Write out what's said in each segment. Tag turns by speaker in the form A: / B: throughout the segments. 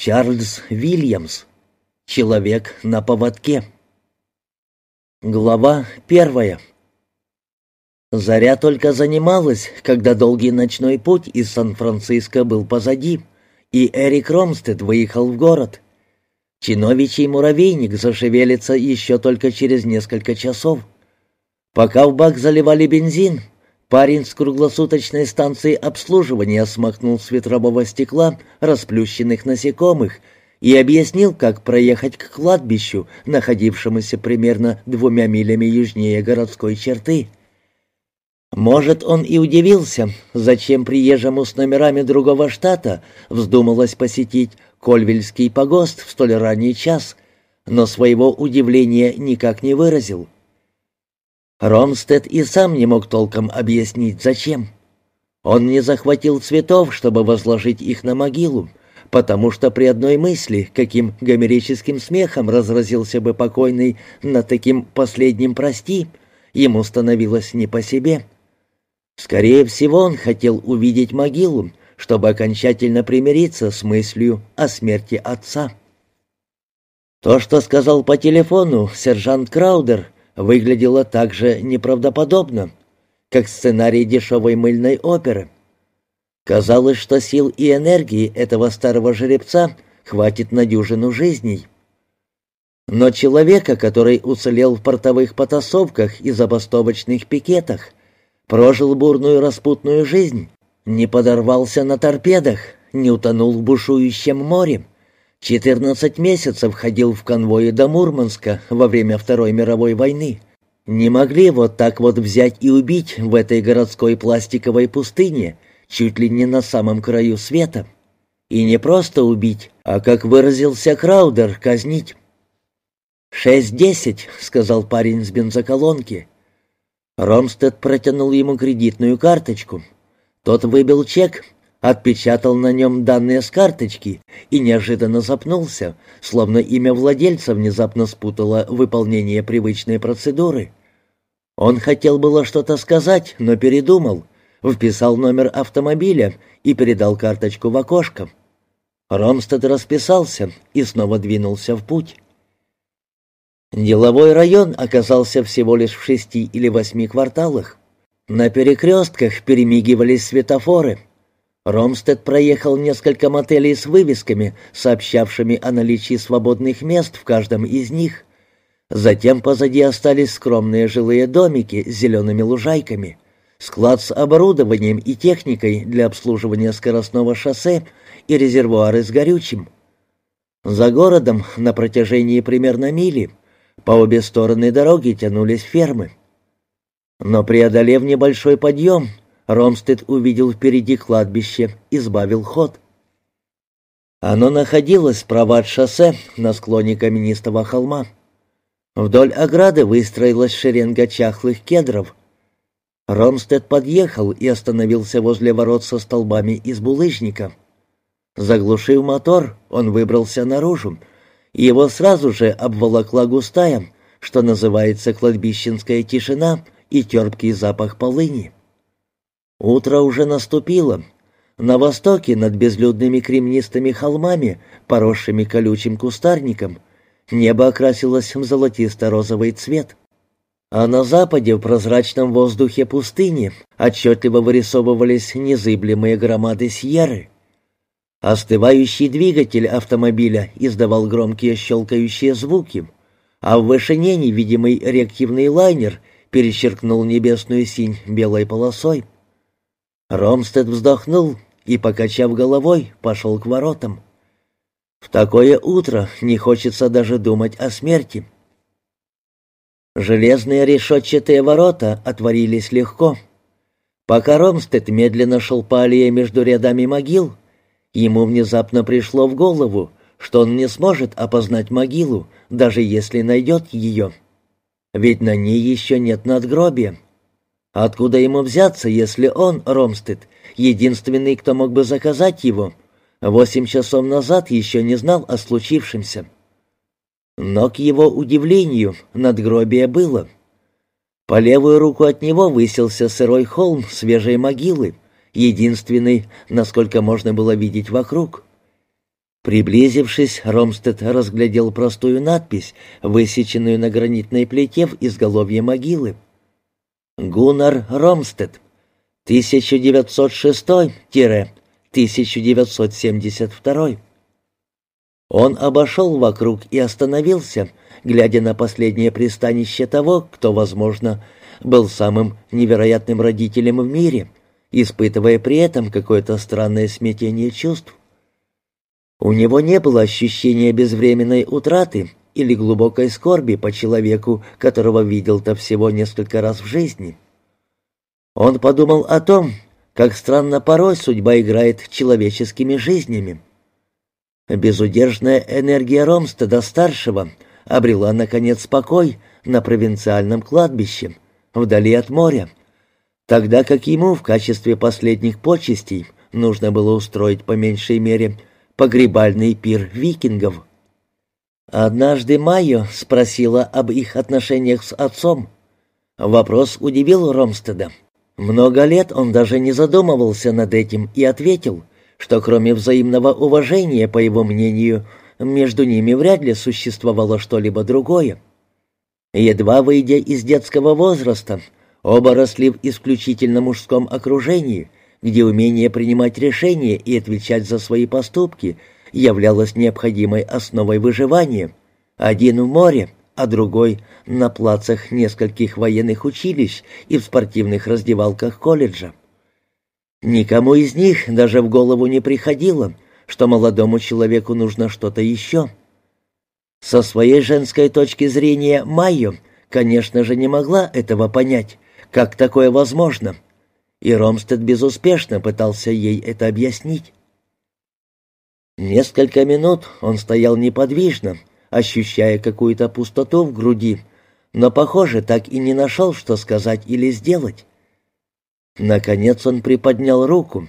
A: Чарльз Вильямс. Человек на поводке. Глава первая. Заря только занималась, когда долгий ночной путь из Сан-Франциско был позади, и Эрик Ромстед выехал в город. Чиновичий муравейник зашевелится еще только через несколько часов. Пока в бак заливали бензин, Парень с круглосуточной станции обслуживания смахнул с ветрового стекла расплющенных насекомых и объяснил, как проехать к кладбищу, находившемуся примерно двумя милями южнее городской черты. Может, он и удивился, зачем приезжему с номерами другого штата вздумалось посетить Кольвельский погост в столь ранний час, но своего удивления никак не выразил. Ромстед и сам не мог толком объяснить, зачем. Он не захватил цветов, чтобы возложить их на могилу, потому что при одной мысли, каким гомерическим смехом разразился бы покойный на таким последним «прости», ему становилось не по себе. Скорее всего, он хотел увидеть могилу, чтобы окончательно примириться с мыслью о смерти отца. То, что сказал по телефону сержант Краудер — выглядело так же неправдоподобно, как сценарий дешевой мыльной оперы. Казалось, что сил и энергии этого старого жеребца хватит на дюжину жизней. Но человека, который уцелел в портовых потасовках и забастовочных пикетах, прожил бурную распутную жизнь, не подорвался на торпедах, не утонул в бушующем море, Четырнадцать месяцев ходил в конвое до Мурманска во время Второй мировой войны. Не могли вот так вот взять и убить в этой городской пластиковой пустыне, чуть ли не на самом краю света. И не просто убить, а, как выразился Краудер, казнить. «Шесть-десять», — сказал парень с бензоколонки. Ромстед протянул ему кредитную карточку. Тот выбил чек отпечатал на нем данные с карточки и неожиданно запнулся, словно имя владельца внезапно спутало выполнение привычной процедуры. Он хотел было что-то сказать, но передумал, вписал номер автомобиля и передал карточку в окошко. Ромстед расписался и снова двинулся в путь. Деловой район оказался всего лишь в шести или восьми кварталах. На перекрестках перемигивались светофоры — Ромстед проехал несколько мотелей с вывесками, сообщавшими о наличии свободных мест в каждом из них. Затем позади остались скромные жилые домики с зелеными лужайками, склад с оборудованием и техникой для обслуживания скоростного шоссе и резервуары с горючим. За городом на протяжении примерно мили по обе стороны дороги тянулись фермы. Но преодолев небольшой подъем, Ромстед увидел впереди кладбище и сбавил ход. Оно находилось справа от шоссе на склоне каменистого холма. Вдоль ограды выстроилась шеренга чахлых кедров. Ромстед подъехал и остановился возле ворот со столбами из булыжника. Заглушив мотор, он выбрался наружу, и его сразу же обволокла густая, что называется кладбищенская тишина и терпкий запах полыни. Утро уже наступило. На востоке, над безлюдными кремнистыми холмами, поросшими колючим кустарником, небо окрасилось в золотисто-розовый цвет. А на западе, в прозрачном воздухе пустыни, отчетливо вырисовывались незыблемые громады Сьерры. Остывающий двигатель автомобиля издавал громкие щелкающие звуки, а в вышине невидимый реактивный лайнер перечеркнул небесную синь белой полосой. Ромстед вздохнул и, покачав головой, пошел к воротам. В такое утро не хочется даже думать о смерти. Железные решетчатые ворота отворились легко. Пока Ромстед медленно шел по аллее между рядами могил, ему внезапно пришло в голову, что он не сможет опознать могилу, даже если найдет ее. Ведь на ней еще нет надгробия. Откуда ему взяться, если он, Ромстед, единственный, кто мог бы заказать его, восемь часов назад еще не знал о случившемся? Но, к его удивлению, надгробие было. По левую руку от него высился сырой холм свежей могилы, единственный, насколько можно было видеть вокруг. Приблизившись, Ромстед разглядел простую надпись, высеченную на гранитной плите в изголовье могилы. «Гуннар Ромстед, 1906-1972». Он обошел вокруг и остановился, глядя на последнее пристанище того, кто, возможно, был самым невероятным родителем в мире, испытывая при этом какое-то странное смятение чувств. У него не было ощущения безвременной утраты или глубокой скорби по человеку, которого видел-то всего несколько раз в жизни. Он подумал о том, как странно порой судьба играет человеческими жизнями. Безудержная энергия Ромстеда-старшего обрела, наконец, покой на провинциальном кладбище, вдали от моря, тогда как ему в качестве последних почестей нужно было устроить по меньшей мере погребальный пир викингов. Однажды Майо спросила об их отношениях с отцом. Вопрос удивил Ромстеда. Много лет он даже не задумывался над этим и ответил, что кроме взаимного уважения, по его мнению, между ними вряд ли существовало что-либо другое. Едва выйдя из детского возраста, оба росли в исключительно мужском окружении, где умение принимать решения и отвечать за свои поступки являлось необходимой основой выживания. Один в море, а другой на плацах нескольких военных училищ и в спортивных раздевалках колледжа. Никому из них даже в голову не приходило, что молодому человеку нужно что-то еще. Со своей женской точки зрения Майо, конечно же, не могла этого понять, как такое возможно, и Ромстед безуспешно пытался ей это объяснить. Несколько минут он стоял неподвижно, ощущая какую-то пустоту в груди, но, похоже, так и не нашел, что сказать или сделать. Наконец он приподнял руку,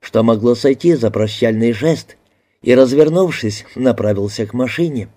A: что могло сойти за прощальный жест, и, развернувшись, направился к машине.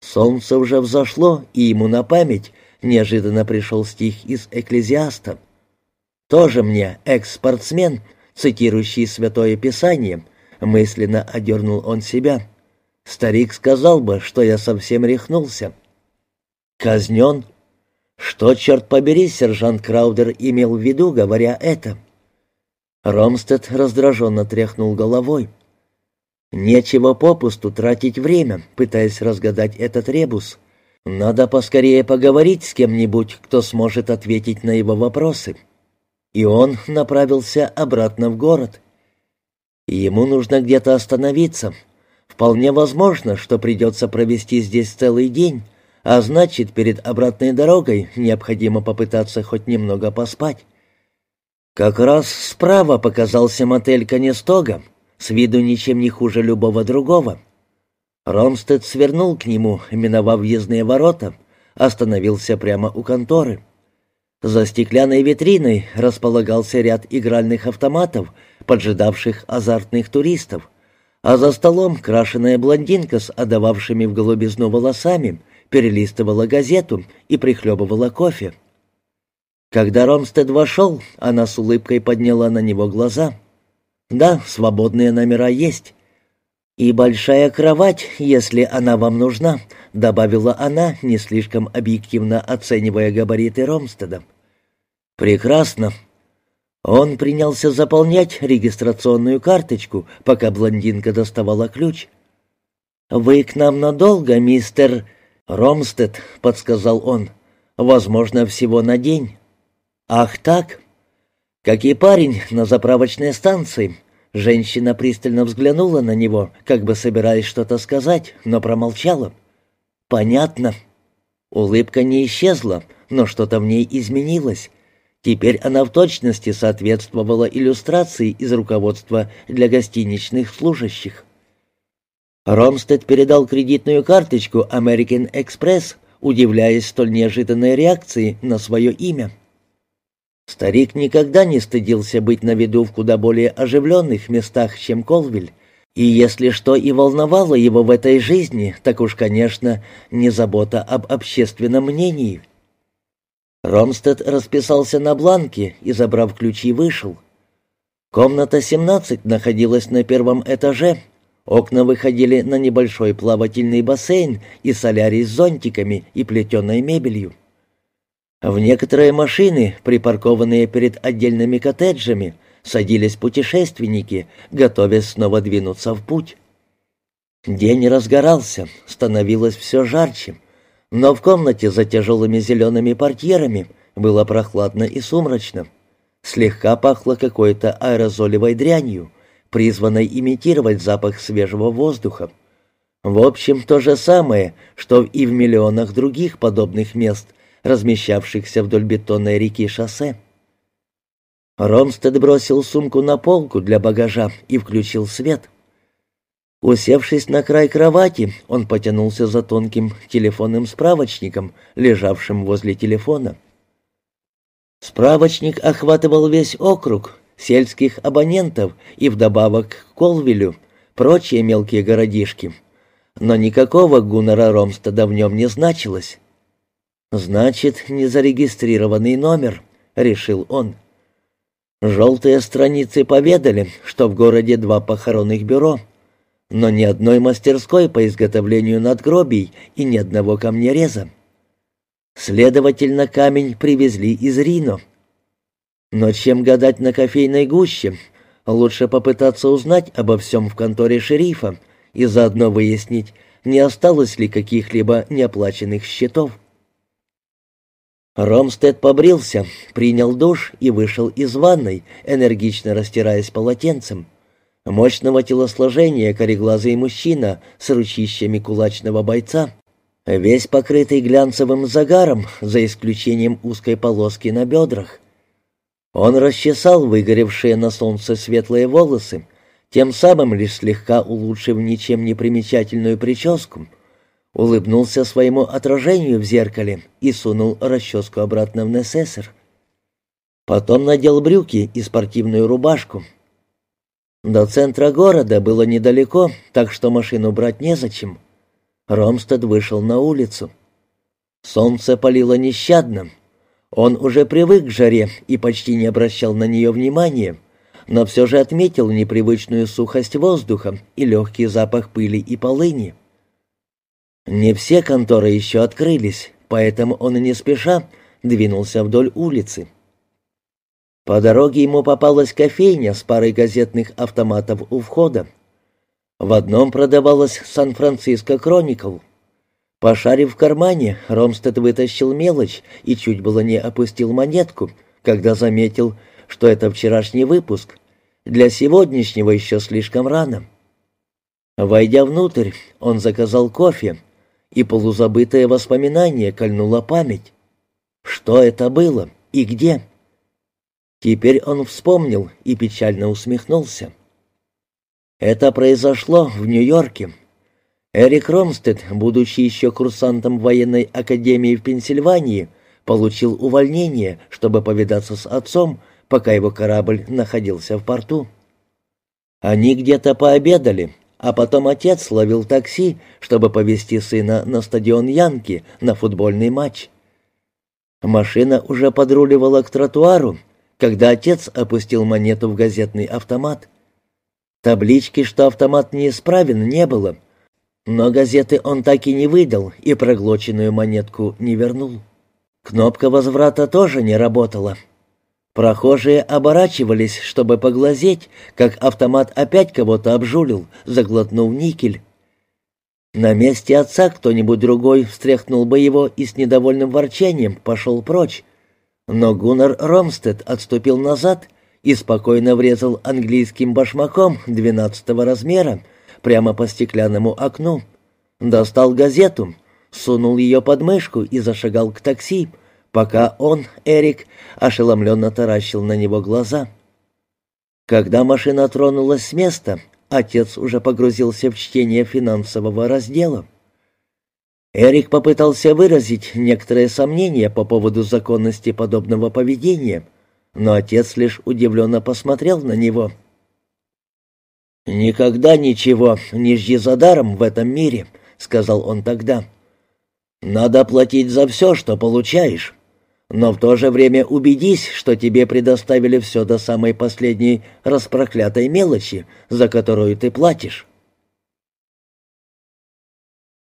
A: Солнце уже взошло, и ему на память неожиданно пришел стих из «Экклезиаста». Тоже мне экс-спортсмен, цитирующий Святое Писание, мысленно одернул он себя. Старик сказал бы, что я совсем рехнулся. Казнен что, черт побери, сержант Краудер имел в виду, говоря это? Ромстед раздраженно тряхнул головой. Нечего попусту тратить время, пытаясь разгадать этот ребус. Надо поскорее поговорить с кем-нибудь, кто сможет ответить на его вопросы. И он направился обратно в город. Ему нужно где-то остановиться. Вполне возможно, что придется провести здесь целый день, а значит, перед обратной дорогой необходимо попытаться хоть немного поспать. Как раз справа показался мотель Конестога, с виду ничем не хуже любого другого. Ромстед свернул к нему, миновав въездные ворота, остановился прямо у конторы. За стеклянной витриной располагался ряд игральных автоматов, поджидавших азартных туристов, а за столом крашеная блондинка с отдававшими в голубизну волосами перелистывала газету и прихлебывала кофе. Когда Ромстед вошел, она с улыбкой подняла на него глаза. «Да, свободные номера есть. И большая кровать, если она вам нужна», — добавила она, не слишком объективно оценивая габариты Ромстеда. «Прекрасно». Он принялся заполнять регистрационную карточку, пока блондинка доставала ключ. «Вы к нам надолго, мистер...» «Ромстед», — подсказал он, — «возможно, всего на день». «Ах так?» Как и парень на заправочной станции, женщина пристально взглянула на него, как бы собираясь что-то сказать, но промолчала. «Понятно». Улыбка не исчезла, но что-то в ней изменилось. Теперь она в точности соответствовала иллюстрации из руководства для гостиничных служащих. Ромстед передал кредитную карточку American Express, удивляясь столь неожиданной реакции на свое имя. Старик никогда не стыдился быть на виду в куда более оживленных местах, чем Колвиль, и если что и волновало его в этой жизни, так уж, конечно, не забота об общественном мнении. Ромстед расписался на бланке и, забрав ключи, вышел. Комната 17 находилась на первом этаже, Окна выходили на небольшой плавательный бассейн и солярий с зонтиками и плетеной мебелью. В некоторые машины, припаркованные перед отдельными коттеджами, садились путешественники, готовясь снова двинуться в путь. День разгорался, становилось все жарче, но в комнате за тяжелыми зелеными портьерами было прохладно и сумрачно. Слегка пахло какой-то аэрозолевой дрянью, призванной имитировать запах свежего воздуха. В общем, то же самое, что и в миллионах других подобных мест, размещавшихся вдоль бетонной реки шоссе. Ромстед бросил сумку на полку для багажа и включил свет. Усевшись на край кровати, он потянулся за тонким телефонным справочником, лежавшим возле телефона. Справочник охватывал весь округ, сельских абонентов и вдобавок к Колвилю, прочие мелкие городишки. Но никакого Гуннера Ромстеда в нем не значилось. «Значит, незарегистрированный номер», — решил он. Желтые страницы поведали, что в городе два похоронных бюро, но ни одной мастерской по изготовлению надгробий и ни одного камнереза. Следовательно, камень привезли из Рино. Но чем гадать на кофейной гуще, лучше попытаться узнать обо всем в конторе шерифа и заодно выяснить, не осталось ли каких-либо неоплаченных счетов. Ромстед побрился, принял душ и вышел из ванной, энергично растираясь полотенцем. Мощного телосложения кореглазый мужчина с ручищами кулачного бойца, весь покрытый глянцевым загаром, за исключением узкой полоски на бедрах. Он расчесал выгоревшие на солнце светлые волосы, тем самым лишь слегка улучшив ничем не примечательную прическу — улыбнулся своему отражению в зеркале и сунул расческу обратно в Несессор. Потом надел брюки и спортивную рубашку. До центра города было недалеко, так что машину брать незачем. Ромстед вышел на улицу. Солнце палило нещадно. Он уже привык к жаре и почти не обращал на нее внимания, но все же отметил непривычную сухость воздуха и легкий запах пыли и полыни. Не все конторы еще открылись, поэтому он не спеша двинулся вдоль улицы. По дороге ему попалась кофейня с парой газетных автоматов у входа. В одном продавалась «Сан-Франциско Кроникл». Пошарив в кармане, Ромстед вытащил мелочь и чуть было не опустил монетку, когда заметил, что это вчерашний выпуск. Для сегодняшнего еще слишком рано. Войдя внутрь, он заказал кофе, и полузабытое воспоминание кольнуло память. Что это было и где? Теперь он вспомнил и печально усмехнулся. Это произошло в Нью-Йорке. Эрик Ромстед, будучи еще курсантом военной академии в Пенсильвании, получил увольнение, чтобы повидаться с отцом, пока его корабль находился в порту. Они где-то пообедали, а потом отец ловил такси, чтобы повезти сына на стадион Янки на футбольный матч. Машина уже подруливала к тротуару, когда отец опустил монету в газетный автомат. Таблички, что автомат неисправен, не было, но газеты он так и не выдал и проглоченную монетку не вернул. Кнопка возврата тоже не работала. Прохожие оборачивались, чтобы поглазеть, как автомат опять кого-то обжулил, заглотнув никель. На месте отца кто-нибудь другой встряхнул бы его и с недовольным ворчанием пошел прочь. Но Гуннар Ромстед отступил назад и спокойно врезал английским башмаком двенадцатого размера прямо по стеклянному окну. Достал газету, сунул ее под мышку и зашагал к такси, пока он, Эрик, ошеломленно таращил на него глаза. Когда машина тронулась с места, отец уже погрузился в чтение финансового раздела. Эрик попытался выразить некоторые сомнения по поводу законности подобного поведения, но отец лишь удивленно посмотрел на него. «Никогда ничего не жди за даром в этом мире», — сказал он тогда. «Надо платить за все, что получаешь но в то же время убедись, что тебе предоставили все до самой последней распроклятой мелочи, за которую ты платишь.